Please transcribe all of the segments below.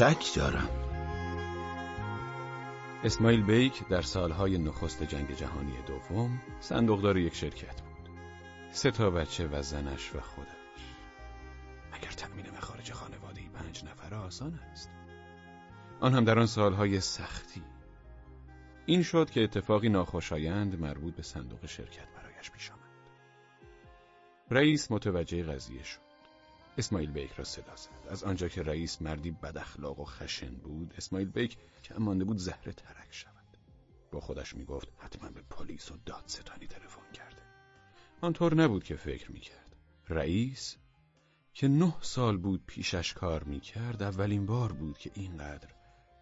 شک دارم. اسماعیل بیک در سالهای نخست جنگ جهانی دوم صندوقدار یک شرکت بود. سه تا بچه و زنش و خودش. مگر تأمین مخارج خانوادهی پنج نفره آسان است. آن هم در آن سالهای سختی. این شد که اتفاقی ناخوشایند مربوط به صندوق شرکت برایش پیش آمد. رئیس متوجه قضیه شد. اسماعیل بیک را صدا زد. از آنجا که رئیس مردی بداخلاق و خشن بود اسماعیل بیک که مانده بود زهره ترک شود. با خودش می‌گفت حتما به پلیس و دادستانی تلفن کرده. آنطور نبود که فکر می‌کرد. رئیس که نه سال بود پیشش کار می‌کرد اولین بار بود که اینقدر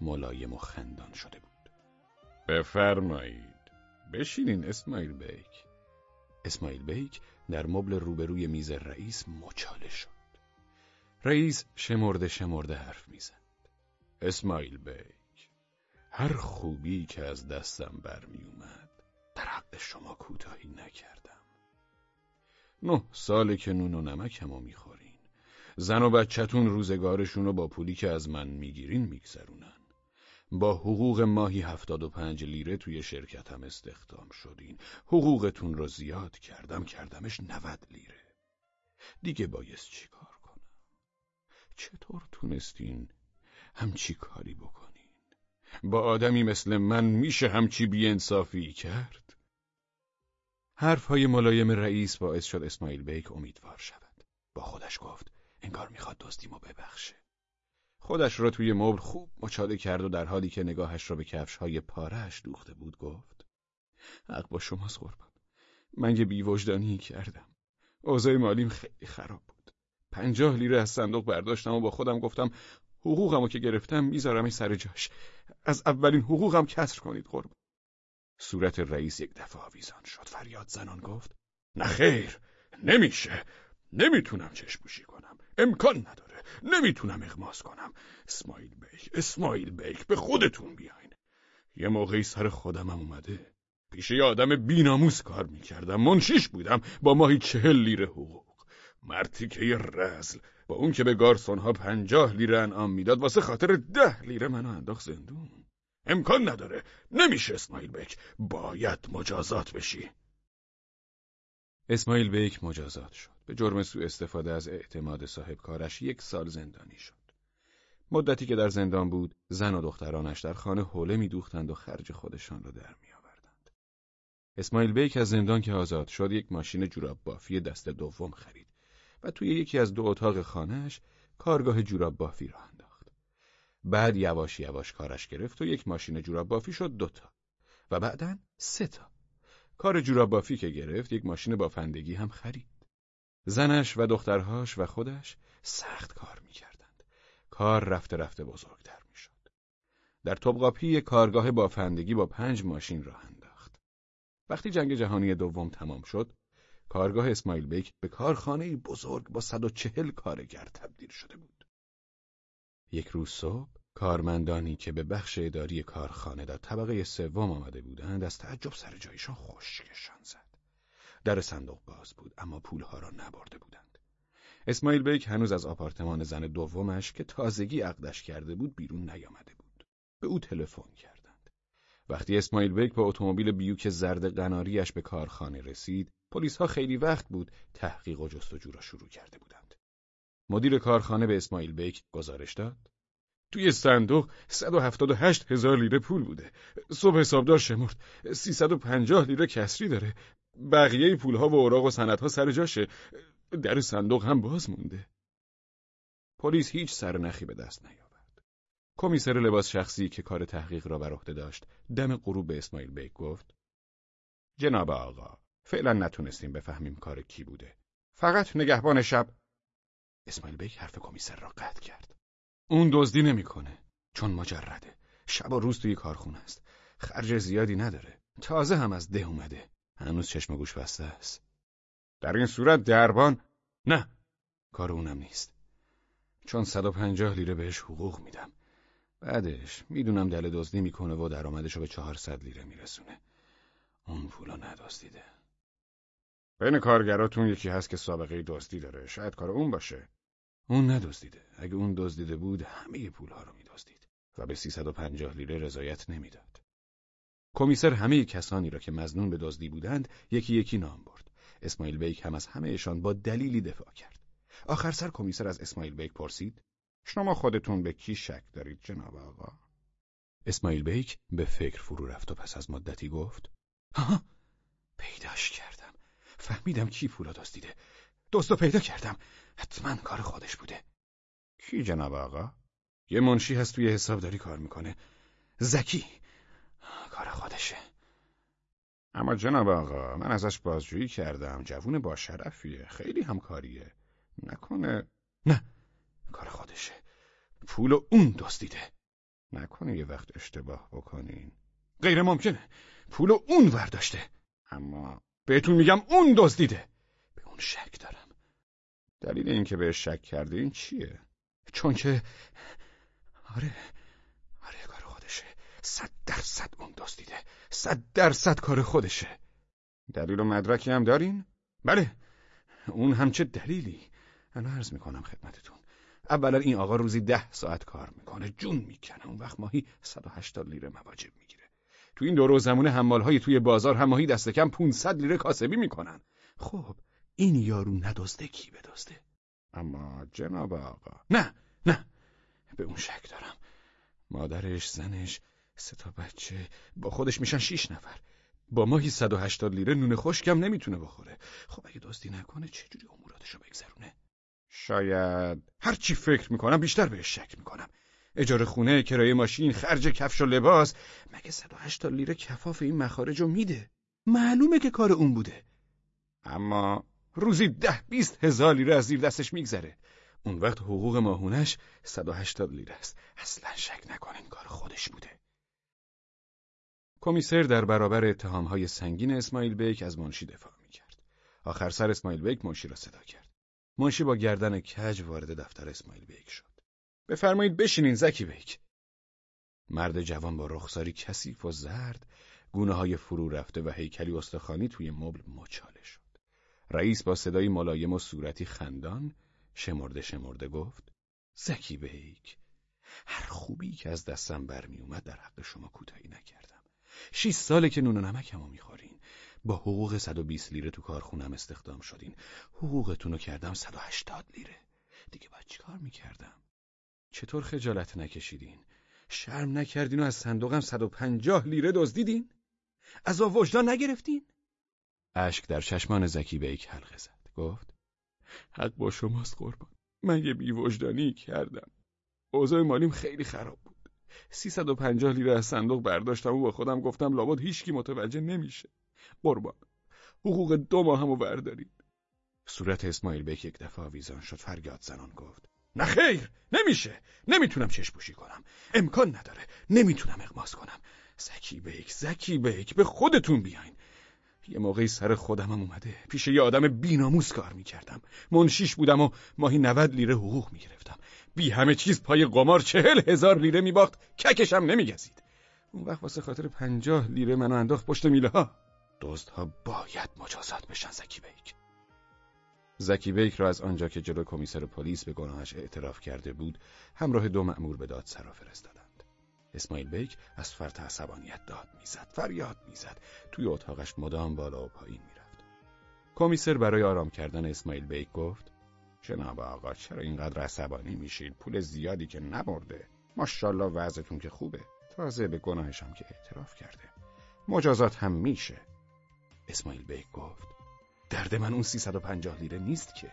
ملایم و خندان شده بود. بفرمایید. بشینین اسماعیل بیک. اسماعیل بیک در مبل روبروی میز رئیس مچاله شد. رئیس شمرده شمرده حرف می‌زد. اسماعیل بیک هر خوبی که از دستم برمیومد در حق شما کوتاهی نکردم. نه ساله که نون و نمکمو می‌خورین. زن و بچهتون روزگارشونو با پولی که از من می‌گیرین میگذرونن. با حقوق ماهی هفتاد و پنج لیره توی شرکتم استخدام شدین. حقوقتون رو زیاد کردم کردمش نود لیره. دیگه بایست چیکار چطور تونستین همچی کاری بکنین؟ با آدمی مثل من میشه همچی بیانصافی کرد؟ حرفهای ملایم رئیس باعث شد اسماعیل بیک امیدوار شود. با خودش گفت انگار می‌خواد دزدیمو ببخشه. خودش را توی مبل خوب مچاله کرد و در حالی که نگاهش را به کفش های پارهش دوخته بود گفت حق با شماست قربان من یه بیوجدانی کردم اوضاع مالیم خیلی خراب بود پنجاه لیره از صندوق برداشتم و با خودم گفتم حقوقمو که گرفتم میذارمش سر جاش. از اولین حقوقم کسر کنید قرب. صورت رئیس یک دفعه آویزان شد. فریاد زنان گفت نه خیر نمیشه. نمی‌تونم چشموشی کنم. امکان نداره. نمی‌تونم اغماس کنم. اسماعیل بیک اسماعیل بیک به خودتون بیاین. یه موقعی سر خودمم اومده. پیش یه آدم بیناموس کار می‌کردم. منشیش بودم. با ماهی چهل لیره حقوق. مرتیکه رزل. با اون که به گارسون ها پنجاه لیره انعام می‌داد واسه خاطر ده لیره منو انداخت زندون. امکان نداره. نمیشه اسماعیل بیک. باید مجازات بشی. اسماعیل بیک مجازات شد. به جرم سوء استفاده از اعتماد صاحب کارش یک سال زندانی شد. مدتی که در زندان بود زن و دخترانش در خانه حوله میدوختند و خرج خودشان را در میآوردند. اسماعیل بیک از زندان که آزاد شد یک ماشین جوراب بافی دست دوم خرید. و توی یکی از دو اتاق خانهش کارگاه جوراب بافی را انداخت. بعد یواش یواش کارش گرفت و یک ماشین جوراب بافی شد دوتا و بعدا سه تا. کار جوراب بافی که گرفت یک ماشین بافندگی هم خرید. زنش و دخترهاش و خودش سخت کار می‌کردند. کار رفته رفته بزرگتر می‌شد. در طبقاپی کارگاه بافندگی با پنج ماشین راه انداخت. وقتی جنگ جهانی دوم تمام شد، کارگاه اسماعیل بیک به کارخانه بزرگ با 140 کارگر تبدیل شده بود. یک روز صبح کارمندانی که به بخش اداری کارخانه در طبقه سوم آمده بودند از تعجب سر جایشان خشکشان زد. در صندوق باز بود اما پولها را نبرده بودند. اسماعیل بیک هنوز از آپارتمان زن دومش که تازگی عقدش کرده بود بیرون نیامده بود. به او تلفن کردند. وقتی اسماعیل بیک با اتومبیل بیوک زرد قناریش به کارخانه رسید، پلیس ها خیلی وقت بود تحقیق و جستجو را شروع کرده بودند. مدیر کارخانه به اسماعیل بیک گزارش داد. توی صندوق 178 هزار لیره پول بوده. صبح حسابدار شمرد. 350 لیره کسری داره. بقیه پولها و اوراق و سندها سر جاشه. در صندوق هم باز مونده. پلیس هیچ سر نخی به دست نیاورد. کمیسر لباس شخصی که کار تحقیق را بر عهده داشت، دم غروب به اسماعیل بیک گفت: جناب آقا، فعلا نتونستیم بفهمیم کار کی بوده. فقط نگهبان شب اسماعیل بیک حرف کمیسر را قطع کرد. اون دزدی نمی‌کنه چون مجرده. شب و روز توی کارخونه است. خرج زیادی نداره. تازه هم از ده اومده. هنوز چشم گوش بسته است. در این صورت دربان نه کار اونم نیست. چون 150 لیره بهش حقوق میدم. بعدش می‌دونم دل دزدی می‌کنه و درآمدشو به 400 لیره میرسونه. اون پولا ندزدیده. بین کارگراتون یکی هست که سابقه دزدی داره. شاید کار اون باشه. اون ندزدیده. اگه اون دزدیده بود همه پولها رو میدزدید. و به 350 لیره رضایت نمی‌داد. کمیسر همه کسانی را که مزنون به دزدی بودند یکی یکی نام برد. اسماعیل بیک هم از همهشان با دلیلی دفاع کرد. آخر سر کمیسر از اسماعیل بیک پرسید شما خودتون به کی شک دارید جناب آقا؟ اسماعیل بیک به فکر فرو رفت و پس از مدتی گفت ها پیداش کردم فهمیدم کی پولا دزدیده. دوستو پیدا کردم. حتما کار خودش بوده. کی جناب آقا؟ یه منشی هست توی حسابداری کار می‌کنه. زکی. کار خودشه. اما جناب آقا من ازش بازجویی کردم. جوون با شرفیه. خیلی همکاریه. نکنه نه. کار خودشه. پول اون دزدیده. نکنه یه وقت اشتباه بکنین. غیر ممکنه. پول اون ورداشته. اما بهتون میگم اون دزدیده. به اون شک دارم. دلیل اینکه به شک کردین چیه؟ چون که آره آره کار خودشه. صد درصد اون دزدیده. صد درصد کار خودشه. دلیل و مدرکی هم دارین؟ بله. اون هم چه دلیلی. انا عرض می‌کنم خدمتتون. اولا این آقا روزی ده ساعت کار می‌کنه. جون می‌کنه اون وقت ماهی 180 لیره مواجب می‌گیره. تو این دور و زمونه حمالهای توی بازار هم ماهی دست کم 500 لیره کاسبی می‌کنن. خب این یارو ندزده کی بدزده؟ اما جناب آقا. نه نه به اون شک دارم. مادرش زنش سه تا بچه با خودش میشن شیش نفر. با ماهی 180 لیره نون خشکم نمی‌تونه بخوره. خب اگه دزدی نکنه چجوری اموراتشو بگذرونه؟ شاید. هر چی فکر می‌کنم بیشتر بهش شک می‌کنم. اجاره خونه، کرایه ماشین، خرج کفش و لباس. مگه 180 لیره کفاف این مخارج رو میده؟ معلومه که کار اون بوده. اما روزی ده بیست هزار لیره از زیر دستش میگذره. اون وقت حقوق ماهونش 180 لیره است. اصلا شک نکنین کار خودش بوده. کمیسر در برابر اتهامهای سنگین اسماعیل بیک از منشی دفاع می‌کرد. آخر سر اسماعیل بیک منشی را صدا کرد. منشی با گردن کج وارد دفتر اسماعیل بیک شد. بفرمایید بشینین زکی بیک. مرد جوان با رخساری کثیف و زرد گونه های فرو رفته و هیکلی استخوانی توی مبل مچاله شد. رئیس با صدای ملایم و صورتی خندان شمرده شمرده گفت زکی بیک هر خوبی که از دستم برمی اومد در حق شما کوتاهی نکردم. شیش ساله که نون و نمکمو می‌خورین. با حقوق 120 لیره تو کارخونم استخدام شدین. حقوقتون رو کردم 180 لیره. دیگه باید چیکار می‌کردم؟ چطور خجالت نکشیدین؟ شرم نکردین و از صندوقم 150 لیره دزدیدین؟ از وجدان نگرفتین؟ اشک در چشمان زکی بیک حلقه زد. گفت حق با شماست قربان. من یه بیوجدانی کردم. اوضاع مالیم خیلی خراب بود. 350 لیره از صندوق برداشتم و با خودم گفتم لابد هیچکی متوجه نمیشه. قربان حقوق دو ماه همو بردارید. صورت اسماعیل بیک یک دفعه آویزان شد. فریاد زنان گفت نه خیر نمیشه. نمی‌تونم چشم پوشی کنم. امکان نداره. نمی‌تونم اغماس کنم. زکی بیک زکی بیک به خودتون بیاین. یه موقعی سر خودمم اومده. پیش یه آدم بیناموس کار می‌کردم. منشیش بودم و ماهی 90 لیره حقوق می‌گرفتم. بی همه چیز پای قمار چهل هزار لیره میباخت. ککشم نمیگزید. اون وقت واسه خاطر پنجاه لیره منو انداخت پشت میله ها. ها باید مجازات بشن زکی بیک زکی بیک را از آنجا که جلو کمیسر پلیس به گناهش اعتراف کرده بود همراه دو مأمور به دادسرا فرستادند. اسماعیل بیک از فرط عصبانیت داد می‌زد فریاد می‌زد. توی اتاقش مدام بالا و پایین می‌رفت. کمیسر برای آرام کردن اسماعیل بیک گفت جناب آقا چرا اینقدر عصبانی میشید پول زیادی که نبرده. ماشاءالله وضعتون که خوبه. تازه به گناهش هم که اعتراف کرده. مجازات هم میشه. اسماعیل بیک گفت درد من اون 350 لیره نیست که.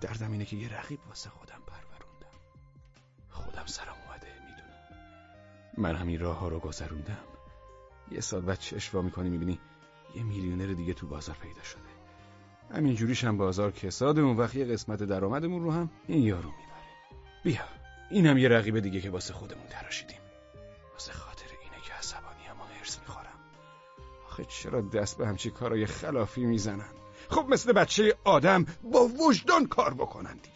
دردم اینه که یه رقیب واسه خودم پروروندم. خودم سرم اومده می‌دونم. من همین راه ها رو گذروندم. یه سال بعد چشوا می‌کنی می‌بینی یه میلیونر دیگه تو بازار پیدا شده. همین جوریش هم بازار کساد اون وقت یه قسمت درآمدمون رو هم این یارو می‌بره. بیا این هم یه رقیب دیگه که واسه خودمون تراشیدیم. واسه خاطر اینه که عصبانی هم هرس می‌خورم. آخه چرا دست به همچی کارای خلافی می‌زنن؟ خب مثل بچه آدم با وجدان کار بکنن دیگه